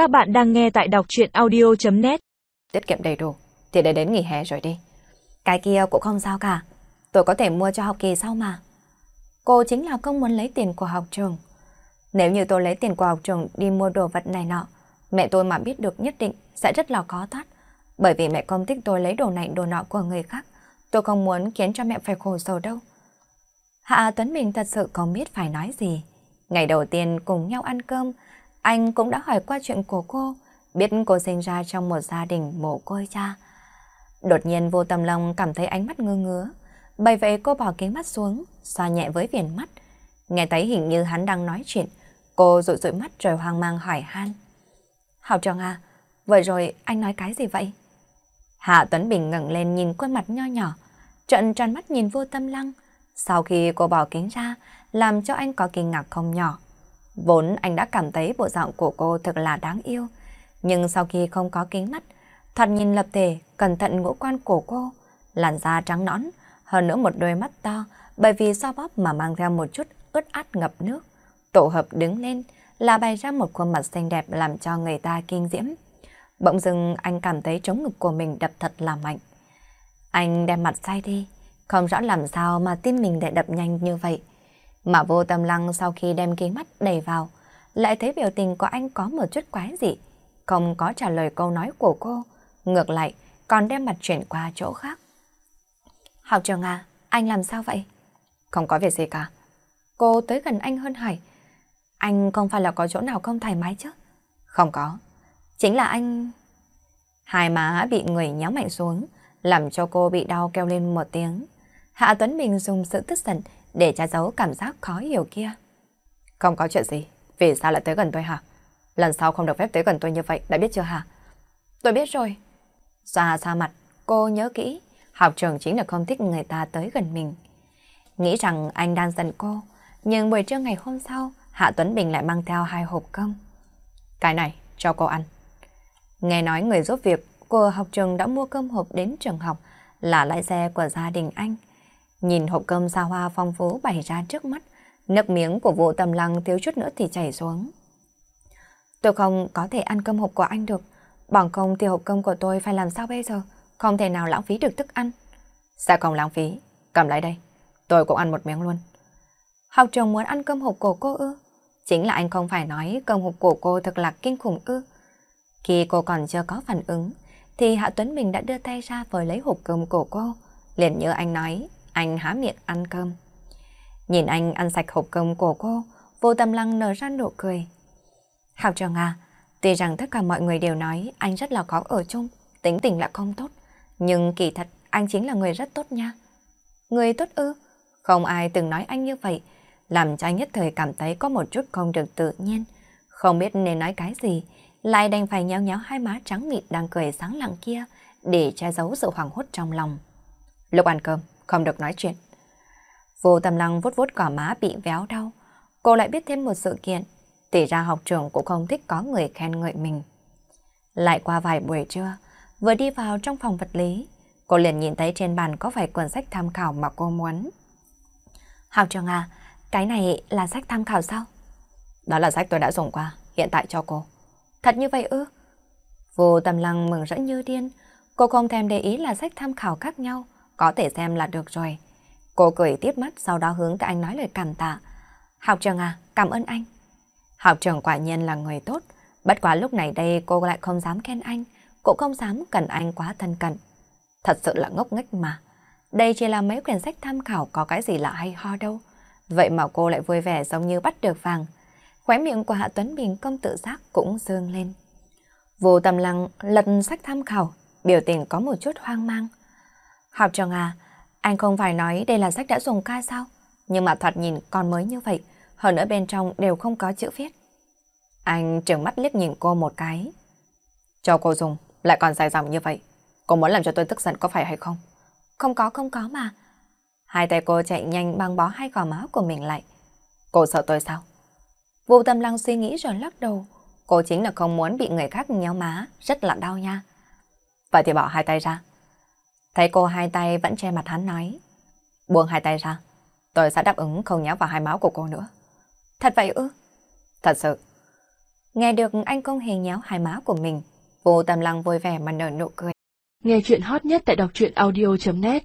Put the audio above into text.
Các bạn đang nghe tại đọc chuyện audio.net Tiết kiệm đầy đủ thì để đến nghỉ hè rồi đi. Cái kia cũng không sao cả. Tôi có thể mua cho học kỳ sau mà. Cô chính là không muốn lấy tiền của học trường. Nếu như tôi lấy tiền của học trường đi mua đồ vật này nọ, mẹ tôi mà biết được nhất định sẽ rất là khó thoát. Bởi vì mẹ không thích tôi lấy đồ này đồ nọ của người khác. Tôi không muốn khiến cho mẹ phải khổ sở đâu. Hạ Tuấn Bình thật sự không biết phải nói gì. Ngày đầu tiên cùng nhau ăn cơm, anh cũng đã hỏi qua chuyện của cô, biết cô sinh ra trong một gia đình mồ côi cha. Đột nhiên vô tâm lòng cảm thấy ánh mắt ngơ ngứa, bởi vậy cô bỏ kính mắt xuống, xoa nhẹ với viền mắt. Nghe thấy hình như hắn đang nói chuyện, cô rụi rụi mắt rồi hoang mang hỏi han. Hào trường à, vừa rồi anh nói cái gì vậy? Hạ Tuấn Bình ngẩng lên nhìn khuôn mặt nho nhỏ, trận tròn mắt nhìn vô tâm lăng. Sau khi cô bỏ kính ra, làm cho anh có kinh ngạc không nhỏ. Vốn anh đã cảm thấy bộ dạng của cô thật là đáng yêu, nhưng sau khi không có kính mắt, thoạt nhìn lập thể, cẩn thận ngũ quan của cô, làn da trắng nõn, hơn nữa một đôi mắt to, bởi vì so bóp mà mang theo một chút ướt át ngập nước. Tổ hợp đứng lên là bày ra một khuôn mặt xinh đẹp làm cho người ta kinh diễm. Bỗng dưng anh cảm thấy trống ngực của mình đập thật là mạnh. Anh đem mặt sai đi, không rõ làm sao mà tim mình lại đập nhanh như vậy. Mà vô tâm lăng sau khi đem kính mắt đẩy vào, lại thấy biểu tình của anh có một chút quái dị. Không có trả lời câu nói của cô, ngược lại còn đem mặt chuyển qua chỗ khác. Học trường à, anh làm sao vậy? Không có việc gì cả. Cô tới gần anh hơn hỏi. Anh không phải là có chỗ nào không thoải mái chứ? Không có. Chính là anh... Hai má bị người nhéo mạnh xuống, làm cho cô bị đau kêu lên một tiếng. Hạ Tuấn Bình dùng sự tức giận để che giấu cảm giác khó hiểu kia. Không có chuyện gì, vì sao lại tới gần tôi hả? Lần sau không được phép tới gần tôi như vậy, đã biết chưa hả? Tôi biết rồi. Xoa xa mặt, cô nhớ kỹ, học trường chính là không thích người ta tới gần mình. Nghĩ rằng anh đang giận cô, nhưng buổi trưa ngày hôm sau, Hạ Tuấn Bình lại mang theo hai hộp cơm. Cái này, cho cô ăn. Nghe nói người giúp việc của học trường đã mua cơm hộp đến trường học là lái xe của gia đình anh. Nhìn hộp cơm xa hoa phong phú bày ra trước mắt, nước miếng của vụ tầm lăng thiếu chút nữa thì chảy xuống. Tôi không có thể ăn cơm hộp của anh được, bằng không thì hộp cơm của tôi phải làm sao bây giờ, không thể nào lãng phí được thức ăn. Sao không lãng phí, cầm lại đây, tôi cũng ăn một miếng luôn. Học trường muốn ăn cơm hộp của cô ư? Chính là anh không phải nói cơm hộp của cô thật là kinh khủng ư. Khi cô còn chưa có phản ứng, thì Hạ Tuấn Bình đã đưa tay ra với lấy hộp cơm của cô. Liền như anh nói, anh há miệng ăn cơm. Nhìn anh ăn sạch hộp cơm của cô, vô tâm lăng nở ra nụ cười. Học trường à, tuy rằng tất cả mọi người đều nói anh rất là khó ở chung, tính tình lại không tốt, nhưng kỳ thật anh chính là người rất tốt nha. Người tốt ư? Không ai từng nói anh như vậy, làm cho anh nhất thời cảm thấy có một chút không được tự nhiên. Không biết nên nói cái gì, lại đành phải nhéo nhéo hai má trắng mịn đang cười sáng lặng kia để che giấu sự hoảng hốt trong lòng. Lúc ăn cơm, không được nói chuyện. Vô tâm lăng vuốt vuốt cỏ má bị véo đau. Cô lại biết thêm một sự kiện. Tỷ ra học trường cũng không thích có người khen ngợi mình. Lại qua vài buổi trưa, vừa đi vào trong phòng vật lý, cô liền nhìn thấy trên bàn có vài cuốn sách tham khảo mà cô muốn. Học trường à, cái này là sách tham khảo sao? Đó là sách tôi đã dùng qua, hiện tại cho cô. Thật như vậy ư? Vô tâm lăng mừng rỡ như điên, cô không thèm để ý là sách tham khảo khác nhau, có thể xem là được rồi. Cô cười tiếp mắt sau đó hướng tới anh nói lời cảm tạ. Học trường à, cảm ơn anh. Học trường quả nhiên là người tốt, bất quá lúc này đây cô lại không dám khen anh, cũng không dám cần anh quá thân cận. Thật sự là ngốc nghếch mà. Đây chỉ là mấy quyển sách tham khảo có cái gì là hay ho đâu. Vậy mà cô lại vui vẻ giống như bắt được vàng. Khóe miệng của Hạ Tuấn Bình công tự giác cũng dương lên. Vô tầm lặng lật sách tham khảo, biểu tình có một chút hoang mang. Học trường à, anh không phải nói đây là sách đã dùng ca sao? Nhưng mà thoạt nhìn còn mới như vậy, hơn nữa bên trong đều không có chữ viết. Anh trừng mắt liếc nhìn cô một cái. Cho cô dùng, lại còn dài dòng như vậy. Cô muốn làm cho tôi tức giận có phải hay không? Không có, không có mà. Hai tay cô chạy nhanh băng bó hai gò má của mình lại. Cô sợ tôi sao? Vô tâm lăng suy nghĩ rồi lắc đầu. Cô chính là không muốn bị người khác nhéo má, rất là đau nha. Vậy thì bỏ hai tay ra. Thấy cô hai tay vẫn che mặt hắn nói. Buông hai tay ra, tôi sẽ đáp ứng không nhéo vào hai máu của cô nữa. Thật vậy ư? Thật sự. Nghe được anh công hề nhéo hai má của mình, vô tầm lăng vui vẻ mà nở nụ cười. Nghe chuyện hot nhất tại đọc truyện audio.net